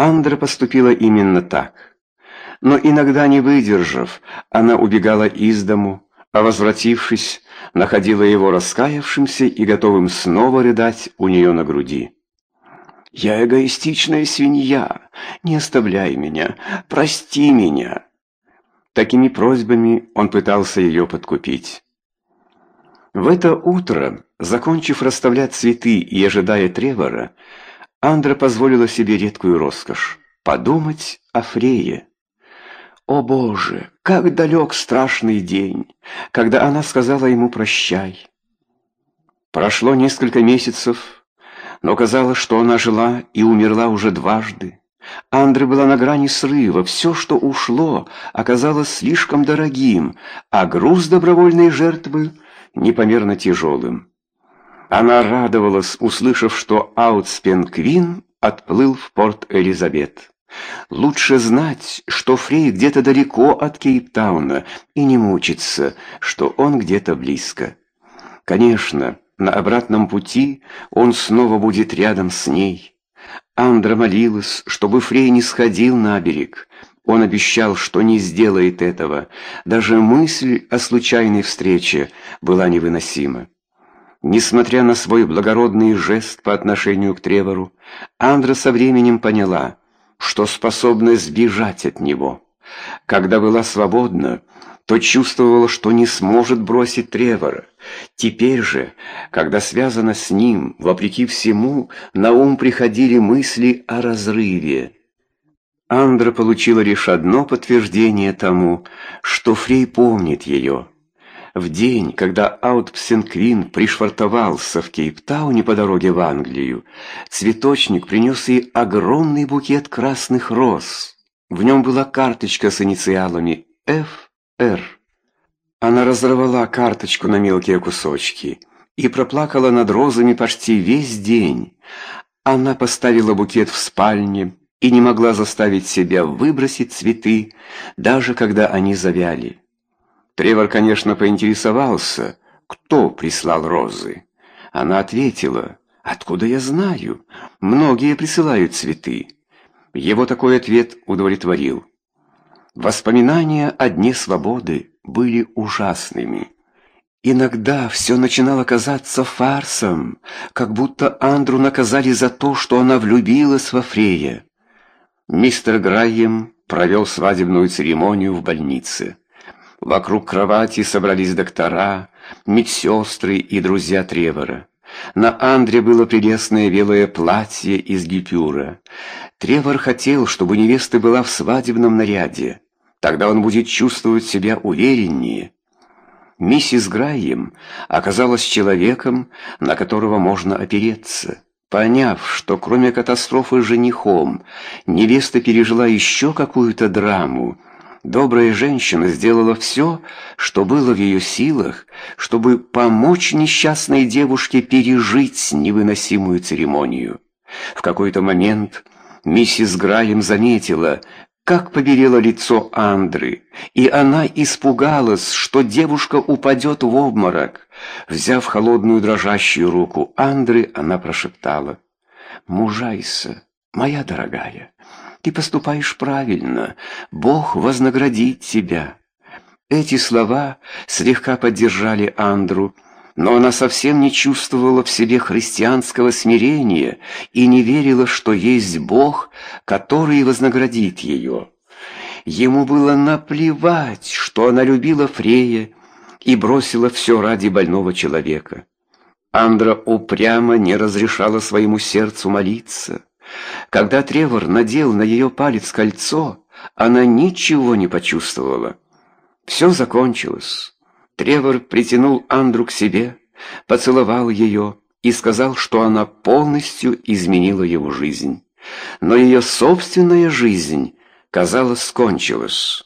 Андра поступила именно так. Но иногда, не выдержав, она убегала из дому, а возвратившись, находила его раскаявшимся и готовым снова рыдать у нее на груди. «Я эгоистичная свинья, не оставляй меня, прости меня!» Такими просьбами он пытался ее подкупить. В это утро, закончив расставлять цветы и ожидая Тревора, Андра позволила себе редкую роскошь — подумать о Фрее. О боже, как далек страшный день, когда она сказала ему «прощай». Прошло несколько месяцев, но казалось, что она жила и умерла уже дважды. Андре была на грани срыва, все, что ушло, оказалось слишком дорогим, а груз добровольной жертвы непомерно тяжелым. Она радовалась, услышав, что Аутспен Квин отплыл в порт Элизабет. Лучше знать, что Фрей где-то далеко от Кейптауна, и не мучиться, что он где-то близко. Конечно, на обратном пути он снова будет рядом с ней. Андра молилась, чтобы Фрей не сходил на берег. Он обещал, что не сделает этого. Даже мысль о случайной встрече была невыносима. Несмотря на свой благородный жест по отношению к Тревору, Андра со временем поняла, что способна сбежать от него. Когда была свободна, то чувствовала, что не сможет бросить Тревора. Теперь же, когда связана с ним, вопреки всему, на ум приходили мысли о разрыве. Андра получила лишь одно подтверждение тому, что Фрей помнит ее. В день, когда Аутпсенквин пришвартовался в Кейптауне по дороге в Англию, цветочник принес ей огромный букет красных роз. В нем была карточка с инициалами «Ф» Р. Она разорвала карточку на мелкие кусочки и проплакала над розами почти весь день. Она поставила букет в спальне и не могла заставить себя выбросить цветы, даже когда они завяли. Тревор, конечно, поинтересовался, кто прислал розы. Она ответила, «Откуда я знаю? Многие присылают цветы». Его такой ответ удовлетворил. Воспоминания о дне свободы были ужасными. Иногда все начинало казаться фарсом, как будто Андру наказали за то, что она влюбилась во Фрея. Мистер Грайем провел свадебную церемонию в больнице. Вокруг кровати собрались доктора, медсестры и друзья Тревора. На Андре было прелестное белое платье из гипюра. Тревор хотел, чтобы невеста была в свадебном наряде. Тогда он будет чувствовать себя увереннее. Миссис Грайем оказалась человеком, на которого можно опереться. Поняв, что кроме катастрофы с женихом, невеста пережила еще какую-то драму, добрая женщина сделала все, что было в ее силах, чтобы помочь несчастной девушке пережить невыносимую церемонию. В какой-то момент миссис Граем заметила, как побелело лицо Андры, и она испугалась, что девушка упадет в обморок. Взяв холодную дрожащую руку Андры, она прошептала, «Мужайся, моя дорогая, ты поступаешь правильно, Бог вознаградит тебя». Эти слова слегка поддержали Андру, но она совсем не чувствовала в себе христианского смирения и не верила, что есть Бог, который вознаградит ее. Ему было наплевать, что она любила Фрея и бросила все ради больного человека. Андра упрямо не разрешала своему сердцу молиться. Когда Тревор надел на ее палец кольцо, она ничего не почувствовала. Все закончилось. Тревор притянул Андру к себе, поцеловал ее и сказал, что она полностью изменила его жизнь. Но ее собственная жизнь, казалось, скончилась.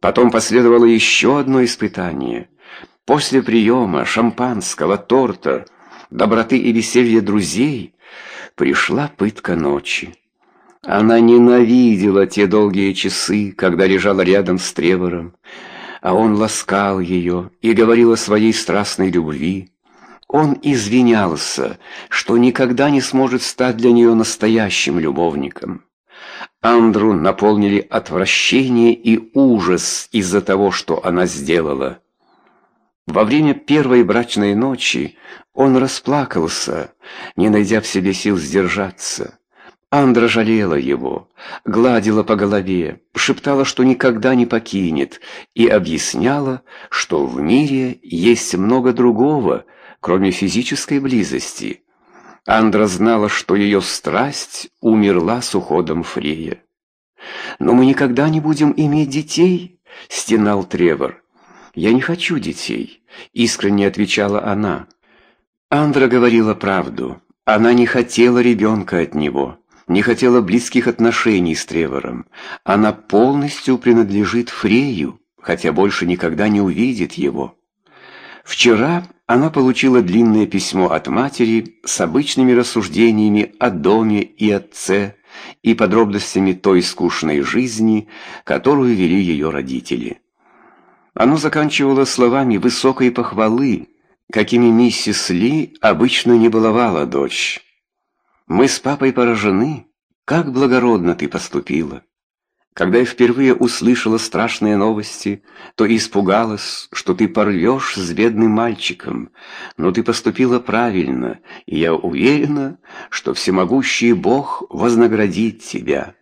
Потом последовало еще одно испытание. После приема, шампанского, торта, доброты и веселья друзей пришла пытка ночи. Она ненавидела те долгие часы, когда лежала рядом с Тревором, а он ласкал ее и говорил о своей страстной любви. Он извинялся, что никогда не сможет стать для нее настоящим любовником. Андру наполнили отвращение и ужас из-за того, что она сделала. Во время первой брачной ночи он расплакался, не найдя в себе сил сдержаться. Андра жалела его, гладила по голове, шептала, что никогда не покинет, и объясняла, что в мире есть много другого, кроме физической близости. Андра знала, что ее страсть умерла с уходом Фрея. «Но мы никогда не будем иметь детей», — стенал Тревор. «Я не хочу детей», — искренне отвечала она. Андра говорила правду. Она не хотела ребенка от него, не хотела близких отношений с Тревором. Она полностью принадлежит Фрею, хотя больше никогда не увидит его. Вчера она получила длинное письмо от матери с обычными рассуждениями о доме и отце и подробностями той скучной жизни, которую вели ее родители. Оно заканчивало словами высокой похвалы, какими миссис Ли обычно не баловала дочь. «Мы с папой поражены, как благородно ты поступила». Когда я впервые услышала страшные новости, то испугалась, что ты порвешь с бедным мальчиком, но ты поступила правильно, и я уверена, что всемогущий Бог вознаградит тебя.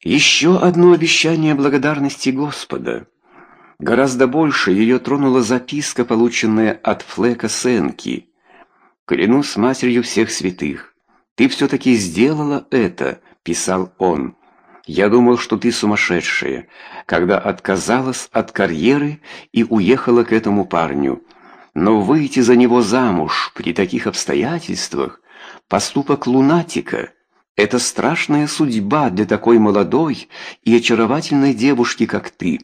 Еще одно обещание благодарности Господа. Гораздо больше ее тронула записка, полученная от Флека Сенки. «Клянусь матерью всех святых, ты все-таки сделала это», — писал он. «Я думал, что ты сумасшедшая, когда отказалась от карьеры и уехала к этому парню. Но выйти за него замуж при таких обстоятельствах — поступок лунатика». Это страшная судьба для такой молодой и очаровательной девушки, как ты.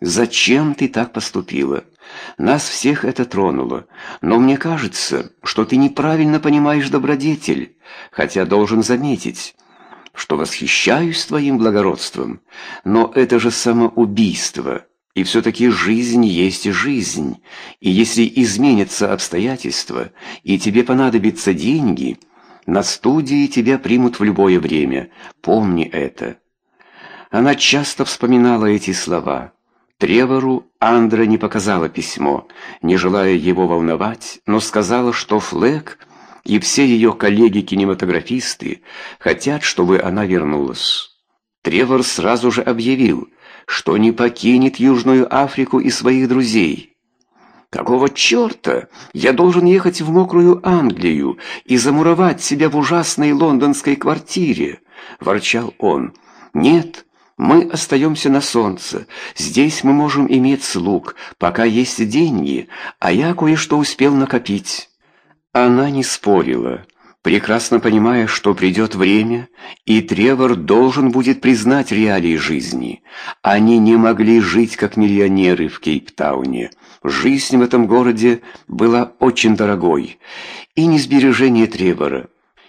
Зачем ты так поступила? Нас всех это тронуло, но мне кажется, что ты неправильно понимаешь добродетель, хотя должен заметить, что восхищаюсь твоим благородством, но это же самоубийство, и все-таки жизнь есть жизнь, и если изменятся обстоятельства, и тебе понадобятся деньги, на студии тебя примут в любое время, помни это». Она часто вспоминала эти слова – Тревору Андра не показала письмо, не желая его волновать, но сказала, что Флэк и все ее коллеги-кинематографисты хотят, чтобы она вернулась. Тревор сразу же объявил, что не покинет Южную Африку и своих друзей. «Какого черта? Я должен ехать в мокрую Англию и замуровать себя в ужасной лондонской квартире?» – ворчал он. «Нет, мы остаемся на солнце. Здесь мы можем иметь слуг, пока есть деньги, а я кое-что успел накопить». Она не спорила, прекрасно понимая, что придет время, и Тревор должен будет признать реалии жизни. Они не могли жить как миллионеры в Кейптауне. Жизнь в этом городе была очень дорогой, и ни сбережения Тревора,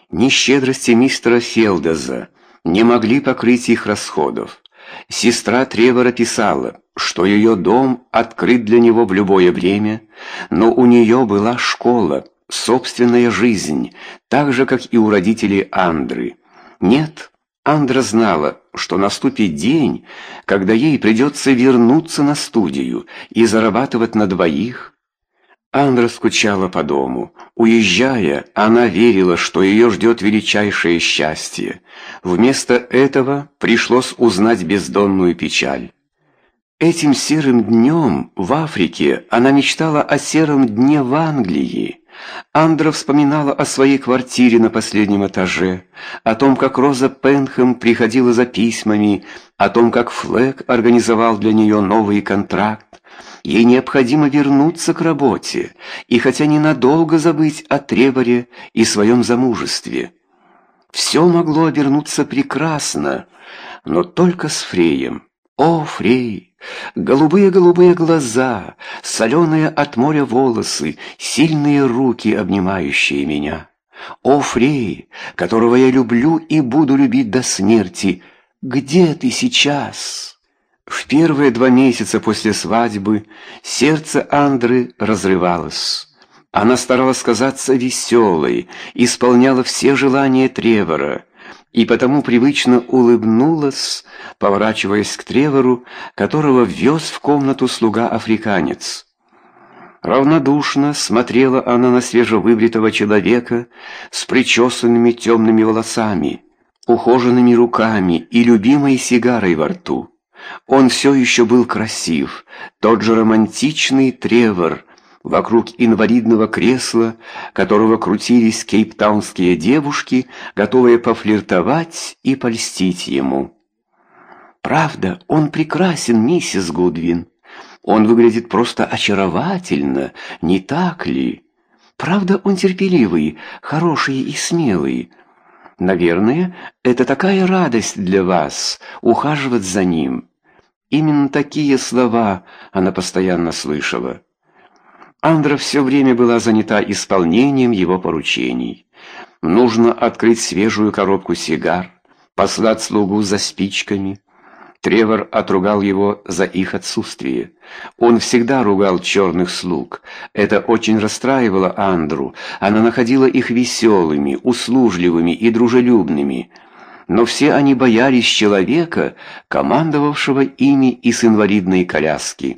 ни щедрости мистера Фелдеза, не могли покрыть их расходов. Сестра Тревора писала, что ее дом открыт для него в любое время, но у нее была школа, собственная жизнь, так же, как и у родителей Андры. Нет, Андра знала, что наступит день, когда ей придется вернуться на студию и зарабатывать на двоих, Андра скучала по дому. Уезжая, она верила, что ее ждет величайшее счастье. Вместо этого пришлось узнать бездонную печаль. Этим серым днем в Африке она мечтала о сером дне в Англии. Андра вспоминала о своей квартире на последнем этаже, о том, как Роза Пенхэм приходила за письмами, о том, как Флэк организовал для нее новый контракт, Ей необходимо вернуться к работе и хотя ненадолго забыть о Треворе и своем замужестве. Все могло обернуться прекрасно, но только с Фреем. О, Фрей! Голубые-голубые глаза, соленые от моря волосы, сильные руки, обнимающие меня. О, Фрей, которого я люблю и буду любить до смерти, где ты сейчас?» В первые два месяца после свадьбы сердце Андры разрывалось. Она старалась казаться веселой, исполняла все желания Тревора. и потому привычно улыбнулась, поворачиваясь к Тревору, которого ввез в комнату слуга-африканец. Равнодушно смотрела она на свежевыбритого человека с причесанными темными волосами, ухоженными руками и любимой сигарой во рту. Он все еще был красив, тот же романтичный Тревор, вокруг инвалидного кресла, которого крутились кейптаунские девушки, готовые пофлиртовать и польстить ему. «Правда, он прекрасен, миссис Гудвин. Он выглядит просто очаровательно, не так ли? Правда, он терпеливый, хороший и смелый. Наверное, это такая радость для вас — ухаживать за ним». Именно такие слова она постоянно слышала. Андра все время была занята исполнением его поручений. Нужно открыть свежую коробку сигар, послать слугу за спичками. Тревор отругал его за их отсутствие. Он всегда ругал черных слуг. Это очень расстраивало Андру. Она находила их веселыми, услужливыми и дружелюбными. Но все они боялись человека, командовавшего ими из инвалидной коляски.